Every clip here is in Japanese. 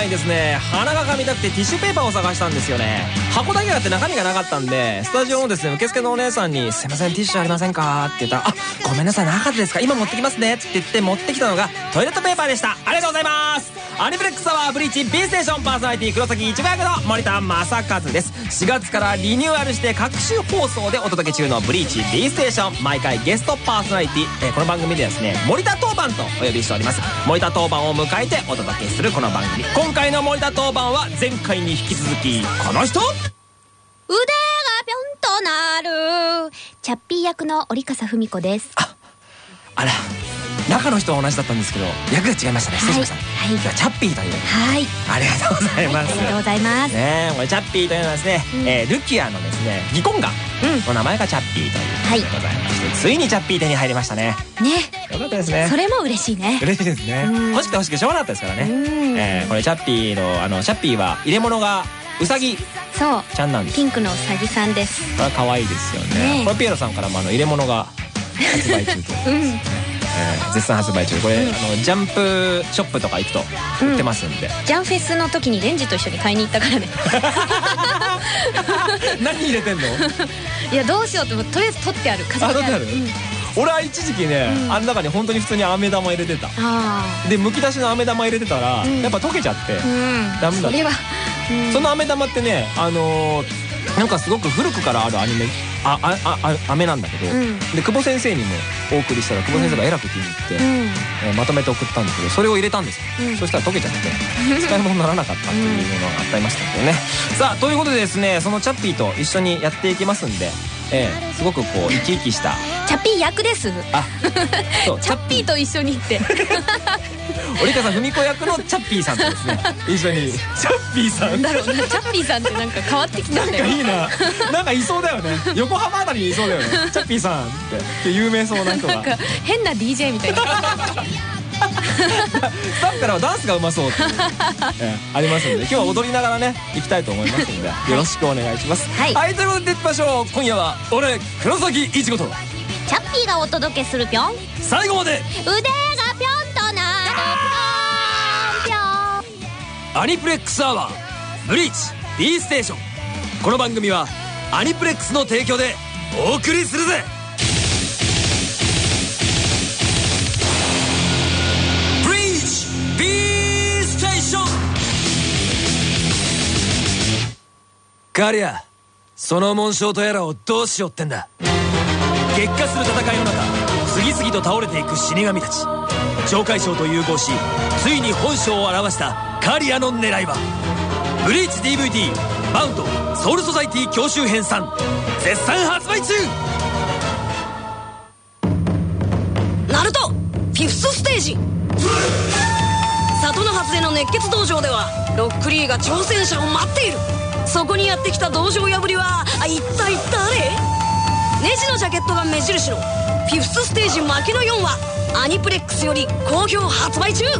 ないですね鼻がかみたくてティッシュペーパーを探したんですよね。箱だけあって中身がなかったんでスタジオのですね受付のお姉さんに「すいませんティッシュありませんか?」って言ったら「あごめんなさいなかったですか？今持ってきますね」って言って持ってきたのがトイレットペーパーでした。ありがとうございます。アニプレックスアワーブリーチ B ステーションパーソナリティ黒崎一番役の森田正和です。4月からリニューアルして各種放送でお届け中のブリーチ B ステーション。毎回ゲストパーソナリティ、えーこの番組ではですね森田当番とお呼びしております。森田当番を迎えてお届けするこの番組。今回の森田当番は前回に引き続きこの人。腕がぴょんとなる。チャッピー役の折笠文子です。あら中の人は同じだったんですけど役が違いましたね。失礼しました、はい。じゃあチャッピーという。はい。ありがとうございます、ありがとうございます。ねえこれチャッピーというのはですね、うん。えールキアのですねギコンガうん。の名前がチャッピーということでございまして、ついにチャッピー手に入りましたね。ね。よかったですね。それも嬉しいね。嬉しいですね。うん。欲しくて欲しくてしょうがなかったですからね、うん。えーこれチャッピーのあのチャッピーは入れ物がウサギ。そう。ちゃんなんです。ピンクのうさぎさんです。これは可愛いですよね。ねえ。これピエロさんからもあの入れ物が発売中と、うんえー絶賛発売中。これ、うん。あのジャンプショップとか行くと売ってますんで、ジャンフェスの時にレンジと一緒に買いに行ったからね。何入れてんの？いやどうしようってとりあえず取ってある。飾ってある？うん。俺は一時期ね、うん。あん中に本当に普通に飴玉入れてた。あでむき出しの飴玉入れてたら、うん。やっぱ溶けちゃって、あうん。ダメだそれはうん。その飴玉ってねあのーなんかすごく古くからあるアニメああああ飴なんだけど、うん。で久保先生にもお送りしたら久保先生がえらく気に入って、うん。えーまとめて送ったんだけどそれを入れたんですよ、うん。そしたら溶けちゃって 使い物にならなかったっていうのがありましたけどね、さあということでですねそのチャッピーと一緒にやっていきますんで、えーすごくこう生き生きしたチャッピー役です。あそう チャッピーと一緒にって 折川さん文子役のチャッピーさんとですね。一緒に。チャッピーさん？なんだろうなチャッピーさんってなんか変わってきたんだよなんかいいな。なんかいそうだよね。横浜あたりにいそうだよね。チャッピーさんって有名そうな人が。なんか変な DJ みたいな。スタッフからはダンスがうまそうっていう、えーありますので。今日は踊りながらね行きたいと思いますのでよろしくお願いします。はい。ということでいきましょう。今夜は俺黒崎いちごと。チャッピーがお届けするぴょん。最後まで。ぴアニプレックスアワーブリーチ B ステーション。この番組はアニプレックスの提供でお送りするぜ。ブリーチ B ステーション。ガリアその紋章とやらをどうしようってんだ。激化する戦いの中次々と倒れていく死神たち。懲戒賞と融合しついに本性を表したカリアの狙いはブリーチ DVD バウンドソウルソサイティ教習編3絶賛発売中!ナルト!フィフスステージ!里の外れの熱血道場ではロックリーが挑戦者を待っている!そこにやってきた道場破りはあ一体誰?ネジのジャケットが目印のフィフスステージ負けの4はアニプレックスより好評発売中。今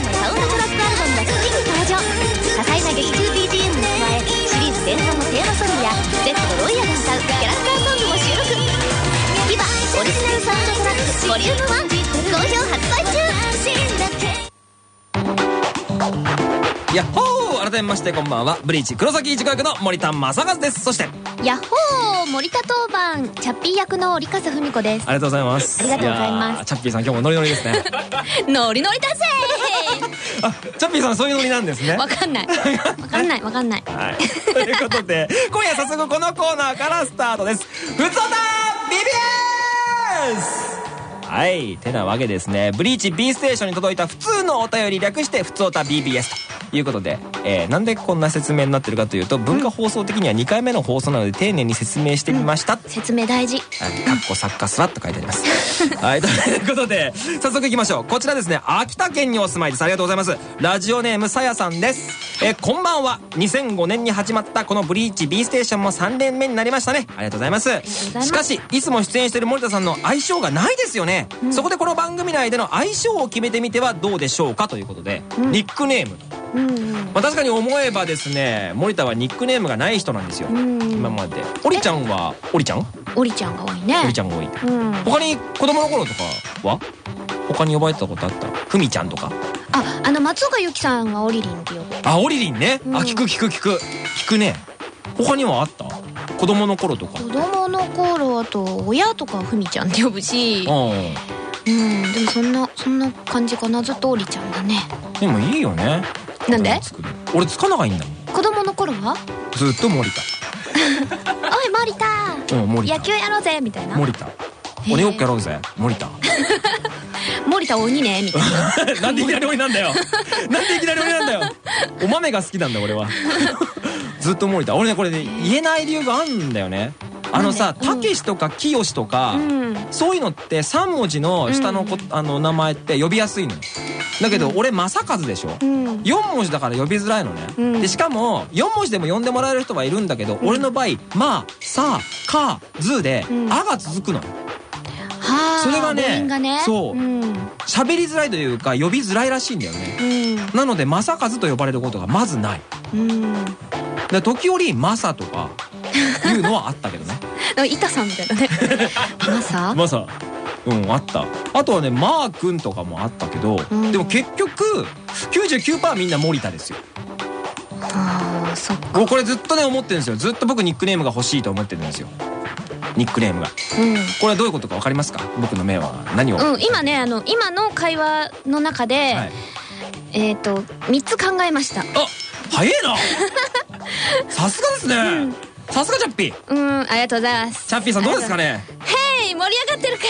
のサウンドトラックアルバムがついに登場。多彩な劇中 BGM に加えシリーズ伝統のテーマソングや Z とロイヤが歌うキャラクターソングも収録今オリジナルサウンドトラックボリューム1好評発売中やっほーめましてこんばんは。ブリーチ黒崎一学の森田正和です。そして。ヤッホー森田当番チャッピー役の折笠文子です。ありがとうございます。ありがとうございます。チャッピーさん今日もノリノリですね。ノリノリだぜあチャッピーさんそういうノリなんですね。わかんない。わかんない。わかんない。はい、ということで今夜早速このコーナーからスタートです「ふつおた BBS」はい。てなわけですね。ブリーチ B ステーションに届いた普通のお便り略して「ふつおた BBS」ということで、えーなんでこんな説明になってるかというと文化放送的には2回目の放送なので丁寧に説明してみました、説明大事はい、かっこ作家スラッと書いてあります。はい、ということで、早速行きましょう。こちらですね、秋田県にお住まいです。ありがとうございます。ラジオネームさやさんです。えーこんばんは。2005年に始まったこのブリーチ B ステーションも3年目になりましたね。ありがとうございます。しかし、いつも出演している森田さんの相性がないですよね。そこでこの番組内での相性を決めてみてはどうでしょうかということで、ニックネーム。うんうん。まあ確かに思えばですね、森田はニックネームがない人なんですよ。ん今まで。おりちゃんは、おりちゃん？オリちゃんが多いね。オリちゃんが多い。うん。他に子供の頃とかは？他に呼ばれてたことあった？ふみちゃんとか？ああの松岡由紀さんはオリリンって呼ぶ。あオリリンね、うん。あ聞く聞く聞く。聞くね。他にはあった？子供の頃とか。子供の頃あと親とかはふみちゃんって呼ぶし。ううん。でもそんなそんな感じかな。ずっとオリちゃんだね。んでもいいよねなんで？俺つかながいいんだもん。子供の頃は？ずっと森「おい森田。田うん森田。野球やろうぜ」みたいな。森田。俺よっやろうぜ森田。森田鬼ねみたいな。なんでいきなり俺なんだよ。なんでいきなり俺なんだよ。お豆が好きなんだ俺は。ずっと森田。俺ねこれね言えない理由があるんだよねあのさたけしとかきよしとか、うん。そういうのって3文字の下のこ、あの名前って呼びやすいのよ。だけど俺正和でしょ、うん。4文字だから呼びづらいのね、うん。でしかも4文字でも呼んでもらえる人はいるんだけど、俺の場合「まあ」「さ」「か」「ず」で「うん。あ」が続くの。はあそれがねね。そう。うん。喋りづらいというか呼びづらいらしいんだよね。なので正和と呼ばれることがまずない。うん。うんで時折「マサ」とかいうのはあったけどね。板さんみたいなね。マサ？マサ。うんあった。あとはねマー君とかもあったけど、うん。でも結局99%みんな森田ですよ。あーそっか。僕これずっとね思ってるんですよ。ずっと僕ニックネームが欲しいと思ってるんですよ。ニックネームが。これはどういうことか分かりますか？僕の目は。何を、うん、うん、今ねあの今の会話の中で、はい、えっ、と3つ考えました。あ早えな。さすがですねさすがチャッピー。うんありがとうございます。チャッピーさんどうですかね？ヘイ盛り上がってるか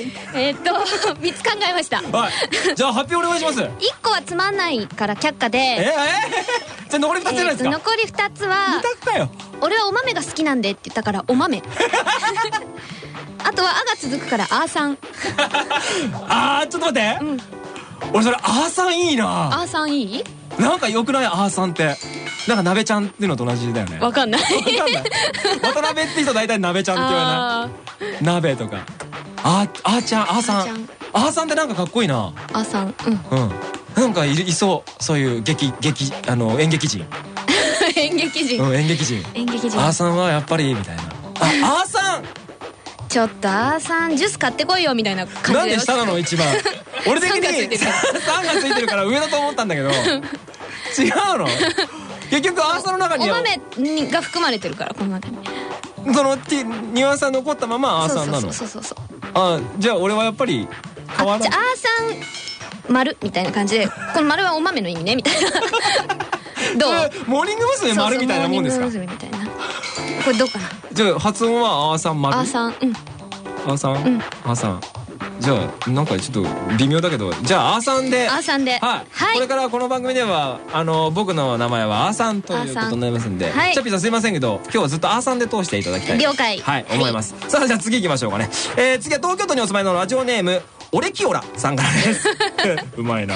い？イエーイ！えっ、と3つ考えました。はい。じゃあ発表お願いします。え1個はつまんないから却下で。ええじゃあ残り2つじゃないですか？残り2つは二択かよ「俺はお豆が好きなんで」って言ったから「お豆」あとは「あ」が続くから「あーさん」あーちょっと待って、俺それあーさんいい「な。あーさんいい?なんかよくないあーさんって。なんか鍋ちゃんっていうのと同じだよね」わかんない。わかんない。渡辺って人大体鍋ちゃんって言わあない？鍋とか。あーあーちゃんあーさんあーちゃん。あーさんってなんかかっこいいな。ーあーさんうん。うん。なんかいいそう。そういう劇劇あの 演劇人。演劇人。うん演劇人。演劇人。あーさんはやっぱりみたいな。ああーさんちょっとあーさんジュース買ってこいよみたいな感じなんで下なの一番。俺的に3がついてるから。3がついてるから上だと思ったんだけど。違うの？結局アーサーの中おには。豆にが含まれてるからこの中に。そのティニュアンスが残ったままアーサーなの？そうそうそうそうあじゃあ俺はやっぱり変わらないあじゃああーさん丸みたいな感じでこの丸はお豆の意味ねみたいな。どう？モーニング娘。丸みたいなもんですか？モーニング娘。みたいな。これどうかな？じゃあ発音はアーサン丸？あーさんうん。アーサン、ん。アーサンじゃあなんかちょっと微妙だけどじゃあアーサンで。あーさんで。はい、はい。これからこの番組ではあの僕の名前はアーサンということになりますんで、アーサンはい。チャッピーさんすいませんけど今日はずっとアーサンで通していただきたい了解。はい、はい思います。さあじゃあ次行きましょうかね、えー、次は東京都にお住まいのラジオネームオレキオラさんからです。うまいな。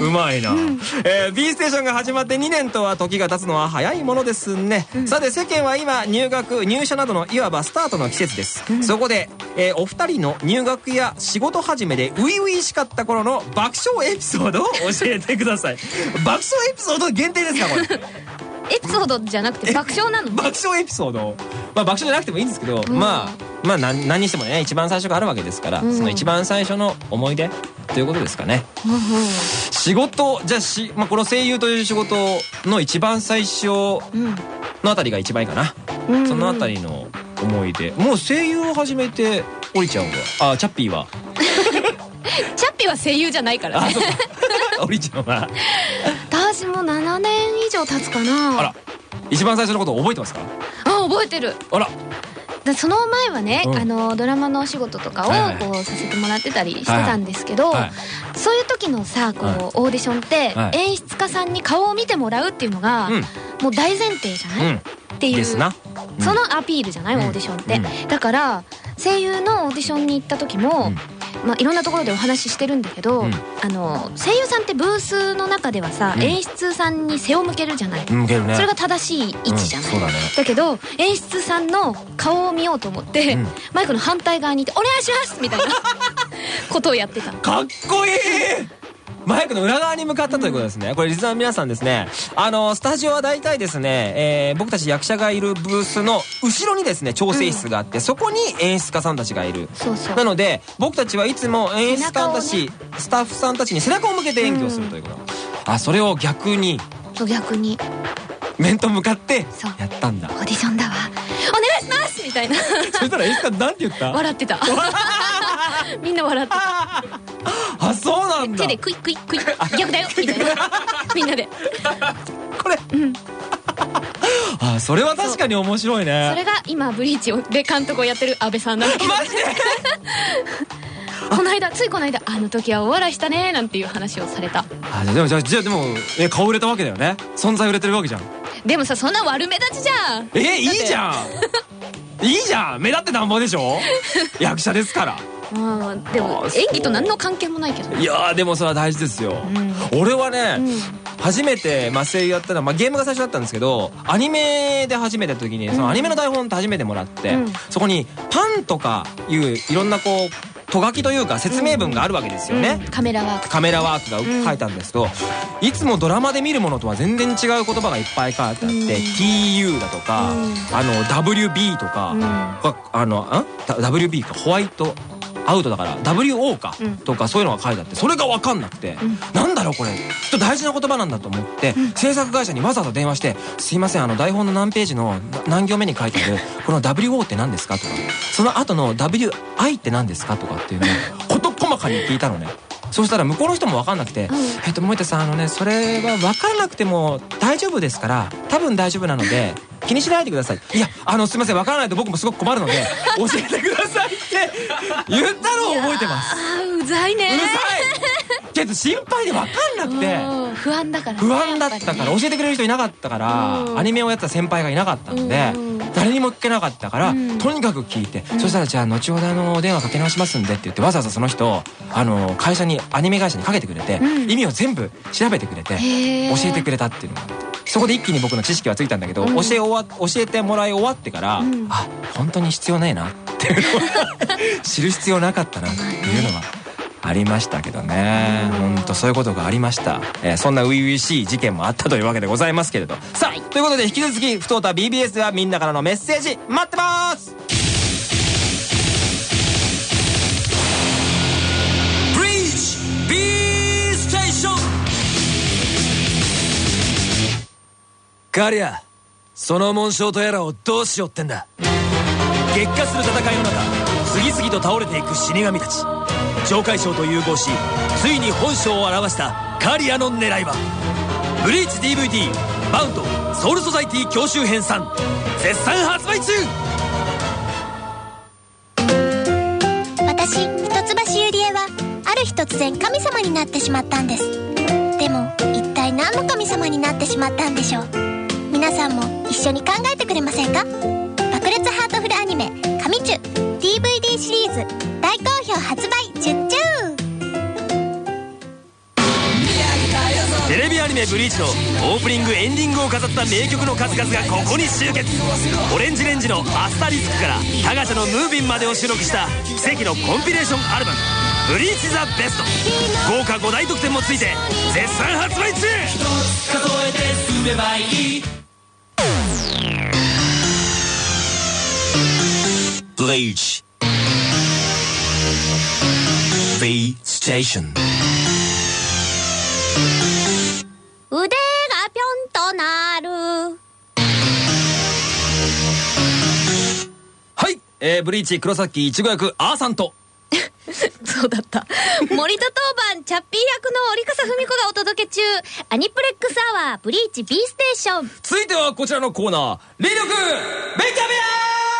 うまいな、えー、B ステーションが始まって2年とは時が経つのは早いものですね、さて世間は今入学入社などのいわばスタートの季節です、そこで、えーお二人の入学や仕事始めで初々しかった頃の爆笑エピソードを教えてください。爆笑エピソード限定ですかこれエピソードじゃなくて爆笑なの？爆笑エピソード？まあ爆笑じゃなくてもいいんですけど、ん。まあまあ何何にしてもね一番最初があるわけですから、ん。その一番最初の思い出ということですかね。仕事じゃあし、まあ、この声優という仕事の一番最初うんのあたりが一番いいかな、うん。そのあたりの思い出。もう声優を始めておりちゃんはあチャッピーは？チャッピーは声優じゃないからね。お りちゃんは7年以上経つかな。あら一番最初のこと覚えてますか？あ覚えてる。あら。でその前はね、うん。あのドラマのお仕事とかをこうさせてもらってたりしてたんですけど、はいそういう時のさこう、はい。オーディションって、はい。演出家さんに顔を見てもらうっていうのが、うん。もう大前提じゃない、うん。っていうですな。そのアピールじゃない、うん。オーディションって、うん。だから声優のオーディションに行った時も、まあ、いろんなところでお話ししてるんだけど、うん。あの声優さんってブースの中ではさ、うん。演出さんに背を向けるじゃない、ね。それが正しい位置じゃない、うんだね。だけど演出さんの顔を見ようと思って、うん。マイクの反対側にいて「お願いします!」みたいなことをやってた。かっこいいマイクの裏側に向かったということですね。これリスナーの皆さんですね。あの、スタジオは大体ですね、えー僕たち役者がいるブースの後ろにですね、調整室があって、そこに演出家さんたちがいる。そうそう。なので、僕たちはいつも演出家た背ち、スタッフさんたちに背中を向けて演技をするということ。あ、それを逆に、そう逆に。面と向かってやったんだ。オ。ーディションだわ。お願いしますみたいな。そしたら演出家なんて言った？笑ってた。みんな笑ってた あ、そうなんだ。手。でクイックイックイッ逆だよ。みたいなみんなで。これ。あ、それは確かに面白いそね。れが今ブリーチをで監督をやってる安倍さんなんだけど。マジで？この間ついこの間あの時はお笑いしたねなんていう話をされた。あでも、じゃあ、じゃあでも、え、顔売れたわけだよね。存在売れてるわけじゃん。でもさそんな悪目立ちじゃん。え、いいじゃん。いいじゃん。目立ってなんぼでしょ？役者ですから。まあでも演技と何の関係もないけどいやーでもそれは大事ですよ、俺はね、初めて、まあ、声優やったのは、まあ、ゲームが最初だったんですけどアニメで初めて時にそのアニメの台本って初めてもらって、うん。そこにパンとかいういろんなこうとがきというか説明文があるわけですよね、うん。カメラワーク。カメラワークが書いたんですけど、いつもドラマで見るものとは全然違う言葉がいっぱい書いてあって、TU だとか、あの WB とか、があのんだ WB か。ホワイトアウトだから WO か、うんとかそういうのが書いてあってそれが分かんなくて、なんだろうこれきっと大事な言葉なんだと思って、制作会社にわざわざ電話して「すいませんあの台本の何ページのな何行目に書いてあるこの WO って何ですか?」とかその後の WI って何ですか?」とかっていうのを事細かに聞いたのね。そうしたら向こうの人も分かんなくて「えっと森田さんあのねそれは分からなくても大丈夫ですから多分大丈夫なので気にしないでください」いやあのすいません分からないと僕もすごく困るので 教えてくださいって言ったのを覚えてます。うざいうねるさいけど心配で分かんなくて。うん。不安だからね不安だったから。教えてくれる人いなかったからうん。アニメをやってた先輩がいなかったのでうん。誰にも聞けなかったからん。とにかく聞いてそしたらじゃあ後ほどあのお電話かけ直しますんでって言ってわざわざその人あの会社にアニメ会社にかけてくれてうん。意味を全部調べてくれて教えてくれたっていうのが。あってそこで一気に僕の知識はついたんだけどうん。教え終わ教えてもらい終わってからん。あ本当に必要ないなっていうのは 知る必要なかったなっていうのはありましたけどね。本当そういうことがありました、えーそんな初々しい事件もあったというわけでございますけれど。さあということで引き続き「ふとうた BBS」ではみんなからのメッセージ待ってます。ガリアその紋章とやらをどうしようってんだ。激化する戦いの中次々と倒れていく死神たち。懲戒将と融合しついに本性を表したカリアの狙いはブリーチ DVD「バウンドソウルソサイティ教習編3」絶賛発売中。私一橋ゆりえはある日突然神様になってしまったんです。でも一体何の神様になってしまったんでしょう？皆さんも一緒に考えてくれませんか？爆裂ハートフルアニメ「神チュ」DVD シリーズ大好評発売。メ「ブリーチ」のオープニングエンディングを飾った名曲の数々がここに集結。オレンジレンジの「アスタリスク」からタガチャの「ムービン」までを収録した奇跡のコンピレーションアルバム「ブリーチ・ザ・ベスト」豪華5大特典もついて絶賛発売中。ブリーチ B ステーションえー、ブリーチ黒崎いちご役アーさんと。そうだった。森田当番チャッピー役の折笠文子がお届け中。アニプレックスアワーブリーチ B ステーション。続いてはこちらのコーナー。霊力勉強部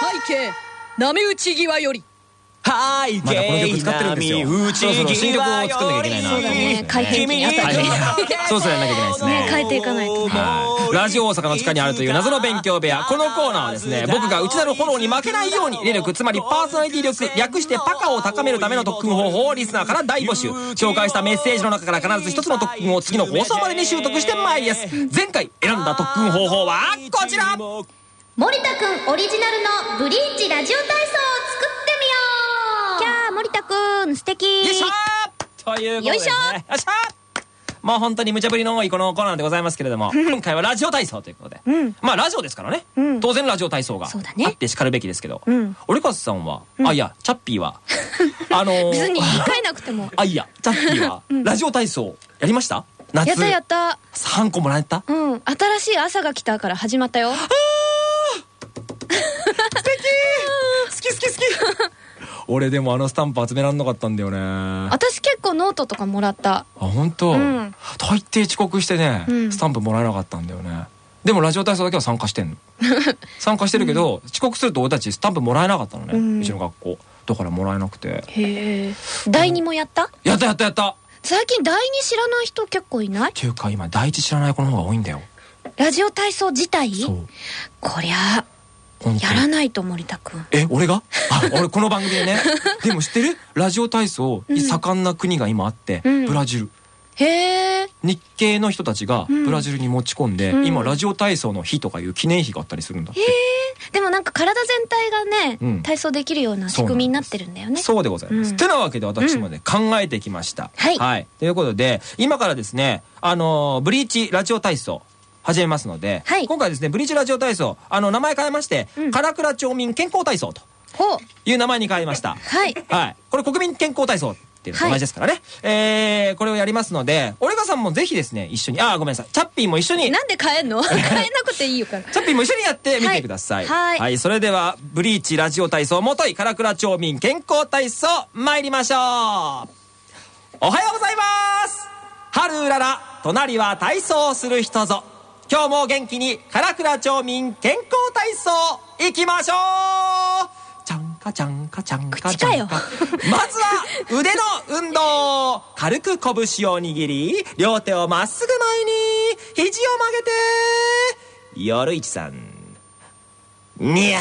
屋背景波打ち際より。はいまだこの曲使ってるんですよ。そろそろ新曲を作んなきゃいけないなそうだね改編期にあたり。はいそうそうやんなきゃいけないですね。ね変。えていかないとね。はい。ラジオ大阪の地下にあるという謎の勉強部屋。このコーナーはですね僕が内なるフォローに負けないように霊力つまりパーソナリティ力略してパカを高めるための特訓方法をリスナーから大募集。紹介したメッセージの中から必ず一つの特訓を次の放送までに習得してまいります。前回選んだ特訓方法はこちら。森田くんオリジナルのブリーチラジオ体操を作って森田くん素敵。よいしょー！ということで、ね、よいしょよいしょまあ本当に無茶ぶりの多いこのコーナーでございますけれども、今回はラジオ体操ということで。うん。まあラジオですからね。うん。当然ラジオ体操があってしかるべきですけど。うん。折笠さんは、あ、いや、チャッピーは、あのー別に言い換えなくても。あ、いや、チャッピーは、ラジオ体操やりました？夏。やったやった。3個もらえた？うん。新しい朝が来たから始まったよ。好き好き好き俺でもあのスタンプ集めらんなかったんだよね。あ、私結構ノートとかもらった本当、うん大抵遅刻してね、うんスタンプもらえなかったんだよね。でもラジオ体操だけは参加してんの。参加してるけど、遅刻すると俺たちスタンプもらえなかったのね。ううんちの学校。だからもらえなくて。へえ第二もやった？やったやったやったっ最近第二知らない人結構いない？ていうか今第一知らない子の方が多いんだよ。ラジオ体操自体？こりゃやらないと森田くんえ、俺が？あ、俺この番組でね。でも知ってる？ラジオ体操、盛んな国が今あって、うん。ブラジル。へえ。日系の人たちがん。ブラジルに持ち込んで、うん。今ラジオ体操の日とかいう記念日があったりするんだって。でもなんか体全体がね、うん。体操できるような仕組みになってるんだよね。そうでございます。うん。てなわけで私まで考えてきました。はい。ということで、今からですね、あのーブリーチラジオ体操、始めますので、はい今回ですね、ブリーチラジオ体操、あの、名前変えまして、うん唐倉町民健康体操とほういう名前に変えました。はいはい。これ国民健康体操っていうのと同じですからね。えー、これをやりますので、オレガさんもぜひですね、一緒に、あー、ごめんなさい。チャッピーも一緒に、なんで変えんの？変えなくていいよからチャッピーも一緒にやってみてください。はいはいそれでは、ブリーチラジオ体操もとい、唐倉町民健康体操、参りましょう。おはようございます春うらら、隣は体操する人ぞ。今日も元気に、唐倉町民健康体操、行きましょうちゃんかちゃんかちゃんかちゃんか。まずは、腕の運動軽く拳を握り、両手をまっすぐ前に、肘を曲げて、夜市さん。にゃ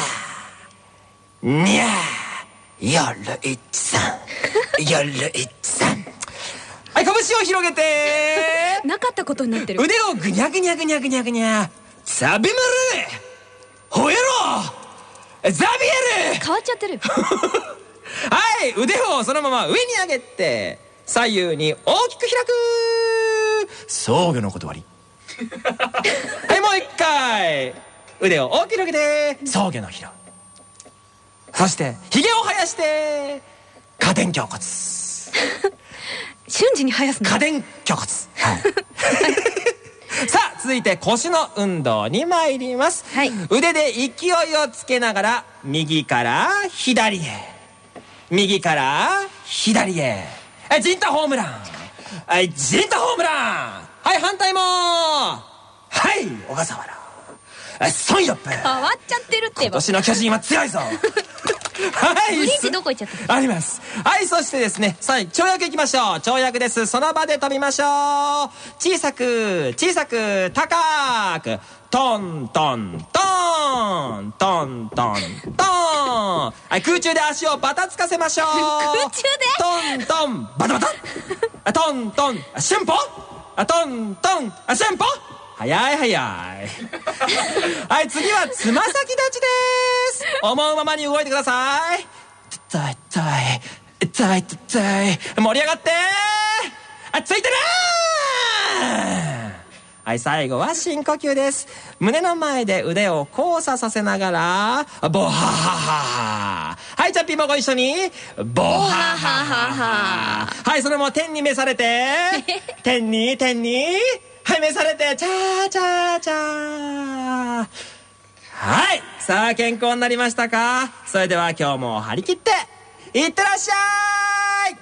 ー。にゃー。夜市さん。夜市さん。はい、拳を広げて、なかったことになってる。腕をぐにゃぐにゃぐにゃぐにゃぐにゃ。ザビムル。ほえろ。ザビエル。変わっちゃってる。はい。腕をそのまま上に上げて左右に大きく開く。僧侶の断り。はいもう一回。腕を大きく広げて。僧侶の広そしてひげを生やして家電胸骨瞬時に生やすの。家電胸骨 はい。さあ続いて腰の運動に参ります、はい。腕で勢いをつけながら右から左へ。右から左へ。はいジンタホームラン。はいジンタホームラン。はい反対も。はい小笠原。はいソンヨップ。変わっちゃってるって今年の巨人は強いぞ はいブリーチどこ行っちゃったあります。はい、そしてですね、さあ、跳躍いきましょう。跳躍です。その場で飛びましょう。小さく、小さく、高く、トントントン、トントントン。はい、空中で足をバタつかせましょう。空中で？トントン、バタバタ。あトントン、あシュンポあトントン、あシュンポ早い早い。はい、次はつま先立ちです。思うままに動いてください。痛い痛い。痛い痛い。盛り上がってあ、ついてるはい、最後は深呼吸です。胸の前で腕を交差させながら、ボハハハはい、チャッピーもご一緒に、ボハハハハはい、それも天に召されて、天に、天に、はい、召されて、チャーチャーチャー。はい。さあ、健康になりましたか？それでは今日も張り切って、いってらっしゃい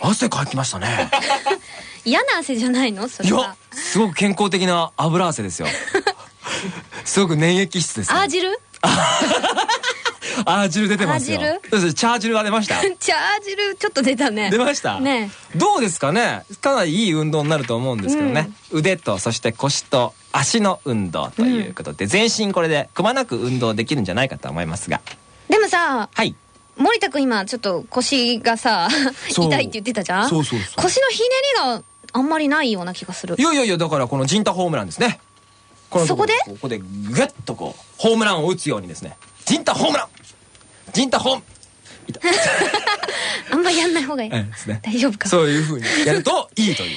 汗かきましたね。嫌な汗じゃないの？そいやれは、すごく健康的な油汗ですよ。すごく粘液質です、ね。アー汁？アー汁出てますよ。そうです。チャー汁が出ました。チャー汁ちょっと出たね。出ました？ね。どうですかね？かなりいい運動になると思うんですけどね、腕とそして腰と足の運動ということで、全身これでくまなく運動できるんじゃないかと思いますが。でもさはい。森田君今ちょっと腰がさ痛いって言ってたじゃん？そうそうそう。腰のひねりがあんまりないような気がする。いやいやいやだからこのジンタホームランですね。こそこで？ここでグッとこうホームランを打つようにですね。ジンタホームランジンタホーム あんまややんない方がいい。ええですね大丈夫か。そういうふうにやるといいという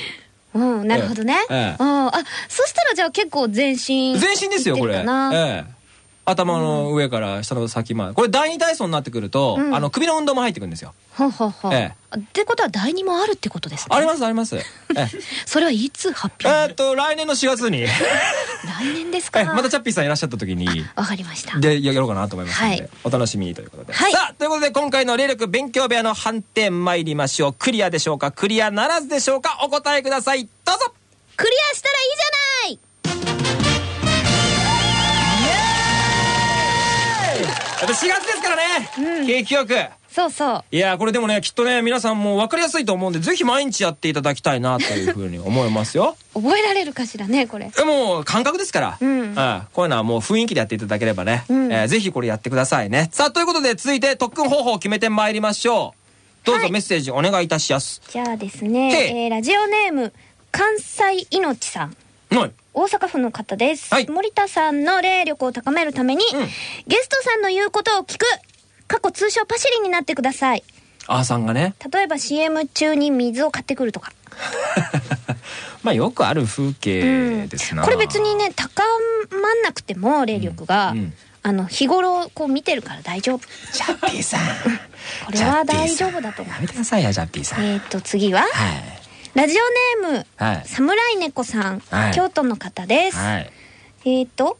うん、なるほどね。ええうんあ、そしたらじゃあ結構全身。全身ですよこれええ頭の上から下の先まで。これ第二体操になってくると、うん。あの首の運動も入ってくるんですよ。ほうほうほう。ええ。あってことは第二もあるってことですね。ありますあります。ええ。それはいつ発表えっと来年の4月に。え 来年ですか？えまたチャッピーさんいらっしゃった時に。わかりました。でやろうかなと思いますので、はい。お楽しみにということで、はい。さあということで今回の霊力勉強部屋の判定参りましょう。クリアでしょうか？クリアならずでしょうか？お答えください。どうぞ。クリアしたらいいじゃ4月ですからね、景気よく。そうそう。いやーこれでもねきっとね皆さんも分かりやすいと思うんでぜひ毎日やっていただきたいなというふうに思いますよ。覚えられるかしらね、これ。えもう感覚ですから、うん。こういうのはもう雰囲気でやっていただければね、うん。えーぜひこれやってくださいね。さあということで続いて特訓方法を決めてまいりましょう。どうぞはいメッセージお願いいたします。じゃあですへね、い。えーラジオネーム、関西いのちさん。はい。大阪府の方です、はい。森田さんの霊力を高めるために、うん。ゲストさんの言うことを聞く過去通称パシリになってください。あーさんがね。例えば CM 中に水を買ってくるとか、まあよくある風景ですな、これ別にね高まんなくても霊力が、うんうん。あの日頃こう見てるから大丈夫。ジャッピーさん。これは大丈夫だと思う。やめてくださいよジャッピーさん、えっ、と次は？はいラジオネームはい。侍猫さん、はい。京都の方です、はい。えっ、と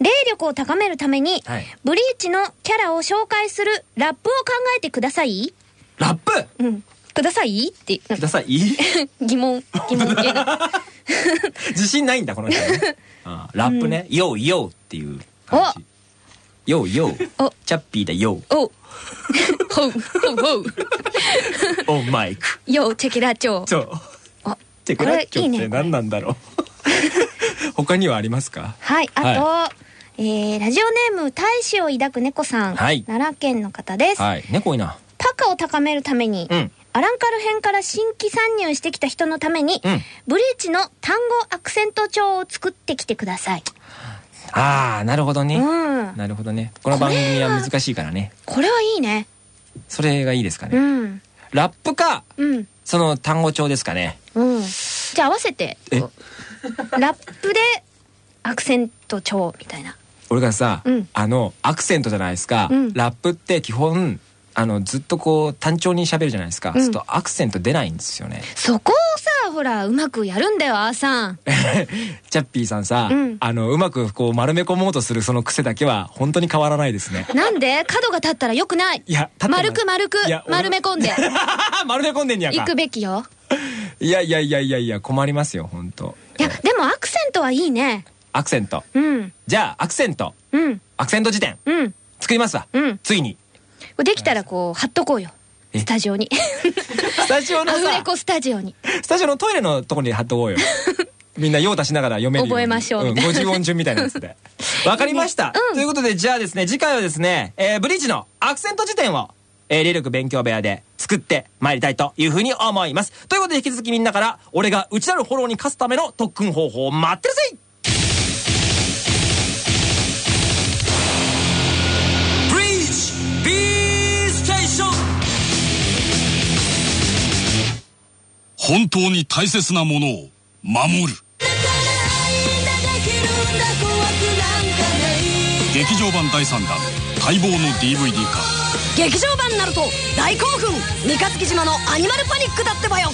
霊力を高めるために、はい。ブリーチのキャラを紹介するラップを考えてください。ラップ？うん。ください？って、ください？疑問、疑問系が。自信ないんだこの人。ね ラップね「ヨーヨー」っていう感じ「ヨーヨー。お。チャッピーだヨー。お。ほう、ほう、ほう。オンマイク。よう、チェケラチョウ。そうあ、チェクラッチョこれいいねって何なんだろう 他にはありますか？はい、あと、えー、ラジオネーム、大志を抱く猫さん。はい奈良県の方です。はい猫いなパカを高めるために、うんアランカル編から新規参入してきた人のために、うんブリーチの単語アクセント帳を作ってきてください。ああなるほどね、うん。なるほどねこの番組は難しいからねこれはいいね。それがいいですかね、うん。ラップかうん。その単語帳ですかね。うん。じゃあ合わせて、ラップでアクセント帳みたいな。俺がさ、うん。あのアクセントじゃないですか、うん。ラップって基本あのずっとこう単調に喋るじゃないですか、ん。そうするとアクセント出ないんですよね。そこをさ、ほら、うまくやるんだよ、あーさん。チャッピーさんさ、うん。あのうまくこう丸め込もうとするその癖だけは本当に変わらないですね。なんで？角が立ったらよくない。いや丸く丸く丸め込んで、丸め込んでんやか。行くべきよ。いやいやいやいやいや困りますよ本当。いや、でもアクセントはいいね。アクセント。うん。じゃあアクセント。うん。アクセント辞典。うん。作りますわ、うん。ついにできたらこう、貼っとこうよ。え？スタジオに。スタジオのさ。アフレコスタジオに。スタジオのトイレのところに貼っとこうよ。みんな用足しながら読めるように。覚えましょう。みたいな50音順みたいなやつで。わかりました、うん。ということでじゃあですね次回はですね、えーブリーチのアクセント辞典をえー霊力勉強部屋で作ってまいりたいというふうに思います。ということで引き続きみんなから俺が内なるフォローに勝つための特訓方法を待ってるぜブリーチ本当に大切なものを守る。劇場版第3弾待望の DVD 化劇場版ナルト大興奮三日月島のアニマルパニックだってばよ。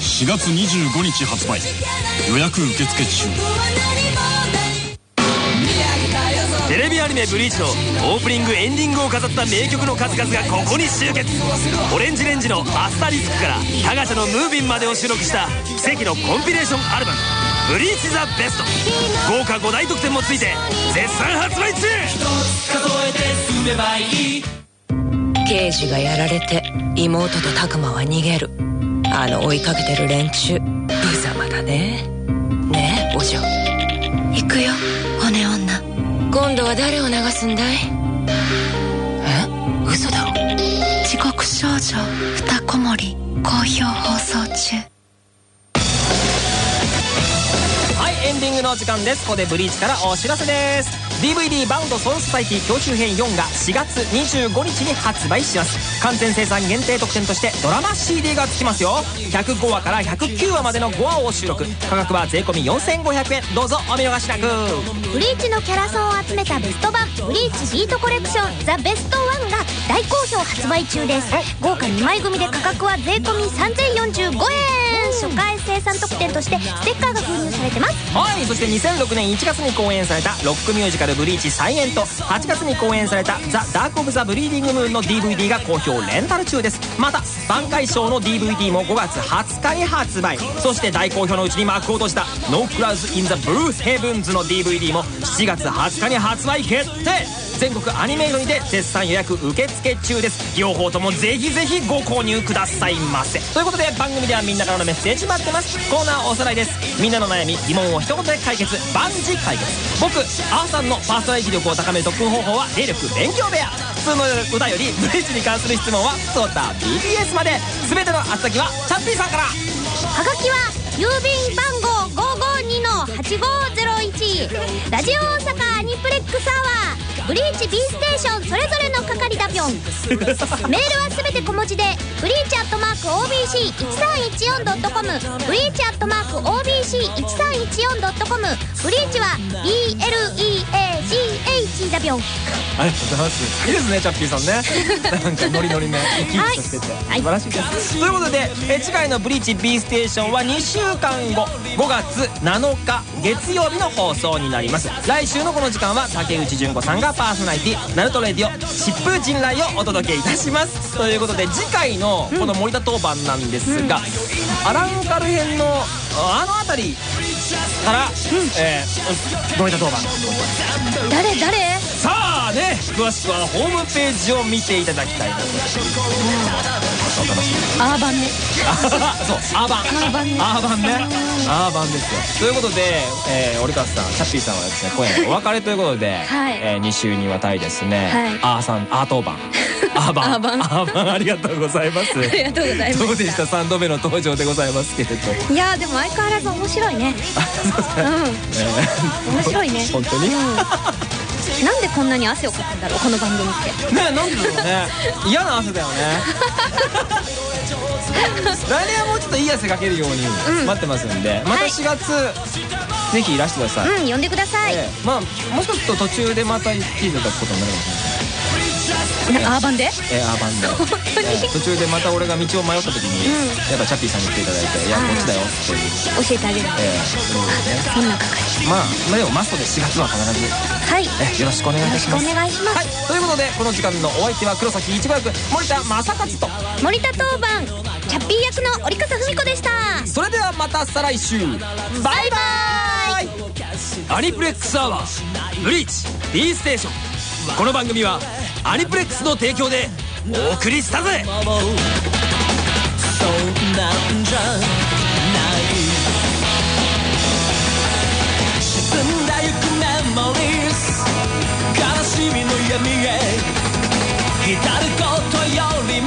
4月25日発売。予約受付中テレビアニメ「ブリーチ」のオープニングエンディングを飾った名曲の数々がここに集結。オレンジレンジの「アスタリスク」からタガシャの「ムービン」までを収録した奇跡のコンピレーションアルバム「ブリーチ・ザ・ベスト」豪華5大特典もついて絶賛発売中。刑事がやられて妹と拓磨は逃げる。あの追いかけてる連中。無様だね。ねえお嬢。行くよ今度は誰を流すんだい？え？嘘だろ。地獄少女二子守好評放送中。はいエンディングのお時間です。ここでブリーチからお知らせです DVD バウンドソウルソサイティ教習編4が4月25日に発売します。完全生産限定特典としてドラマ CD が付きますよ。105話から109話までの5話を収録。価格は税込4500円。どうぞ。お見逃しなく。ブリーチのキャラソンを集めたベスト版 BLEACH BEAT COLLECTION THE BEST ONE。大好評発売中です。豪華2枚組で価格は税込3045円。初回生産特典としてステッカーが封入されてます。はい。そして2006年1月に公演されたロックミュージカル「ブリーチ再演」と8月に公演された「ザ・ダーク・オブ・ザ・ブリーディング・ムーン」の DVD が好評レンタル中です。また卍解ショーの DVD も5月20日に発売。そして大好評のうちに幕を落とした「 No Clouds in the Blue Heavens」の DVD も7月20日に発売決定全国アニメートにて絶賛予約受付中です。両方ともぜひぜひご購入くださいませ。ということで番組ではみんなからのメッセージ待ってます。コーナーおさらいです。みんなの悩み疑問を一言で解決。万事解決。僕アーさんのパーソナリティ力を高める特訓方法は霊力勉強部屋。普通の歌よりブリッジに関する質問は普通歌 BTS まで。全ての宛先はチャッピーさんから。はがきは郵便番号552-8501ラジオ大阪アニプレックスアワー。ブリーチ B ステーションそれぞれの係だぴょん。メールはすべて小文字でブリーチアットマーク OBC1314.com ブリーチアットマーク OBC1314.com ブリーチは BLEAGH だぴょんありがとうございます。いいですねチャッピーさんね。なんかノリノリね。生き生きとしてて、はい。素晴らしいです。ということでえ次回の「ブリーチ B ステーション」は2週間後。5月7日月曜日の放送になります。来週のこの時間は竹内純子さんがパーソナリティナルトレディオ疾風陣雷をお届けいたします。ということで次回のこの森田当番なんですが、アランカル編のあの辺りから、えー森田当番誰誰？さあね詳しくはホームページを見ていただきたいなとアーバンね。そうアーバン。アーバンね。アーバンね。アーバンですよ。ということで、えー、折川さんチャッピーさんはですね今夜お別れということで、はい。え2週にわたりですね、はい。アーさんアー当番 アーバン。アーバン。アーバンありがとうございます。ありがとうございまどうでした？3度目の登場でございますけれどいやーでも相変わらず面白いね。うん。面白いね。本当に？うんなんでこんなに汗をかくんだろうこの番組って。ねなんでだろうね。嫌な汗だよね。来年はもうちょっといい汗かけるようにうん。待ってますんで、またはい。4月、ぜひいらしてください、うん呼んでください、ええ。まあもしかすると途中でまた来ていただくことになるかもしれない。なアーバンで？えー、アーバンで、途中でまた俺が道を迷った時に、うん。やっぱチャッピーさんに来ていただいて「いやはいこっちだよ」っていう、教えてあげる。えーそんな係まあまあでもマストで4月は必ず、はい。えよろしくお願いします。よろしくお願いします。はい、ということでこの時間のお相手は黒崎一護役森田正勝と。森田当番チャッピー役の折笠文子でした。それではまた再来週。バイバイ。アニプレックスアワーブリーチ B ステーション。この番組はアニプレックスの提供でお送りしたぜ。そんなんじゃない。沈んだゆくメモリーズ。悲しみの闇へ。浸ることよりも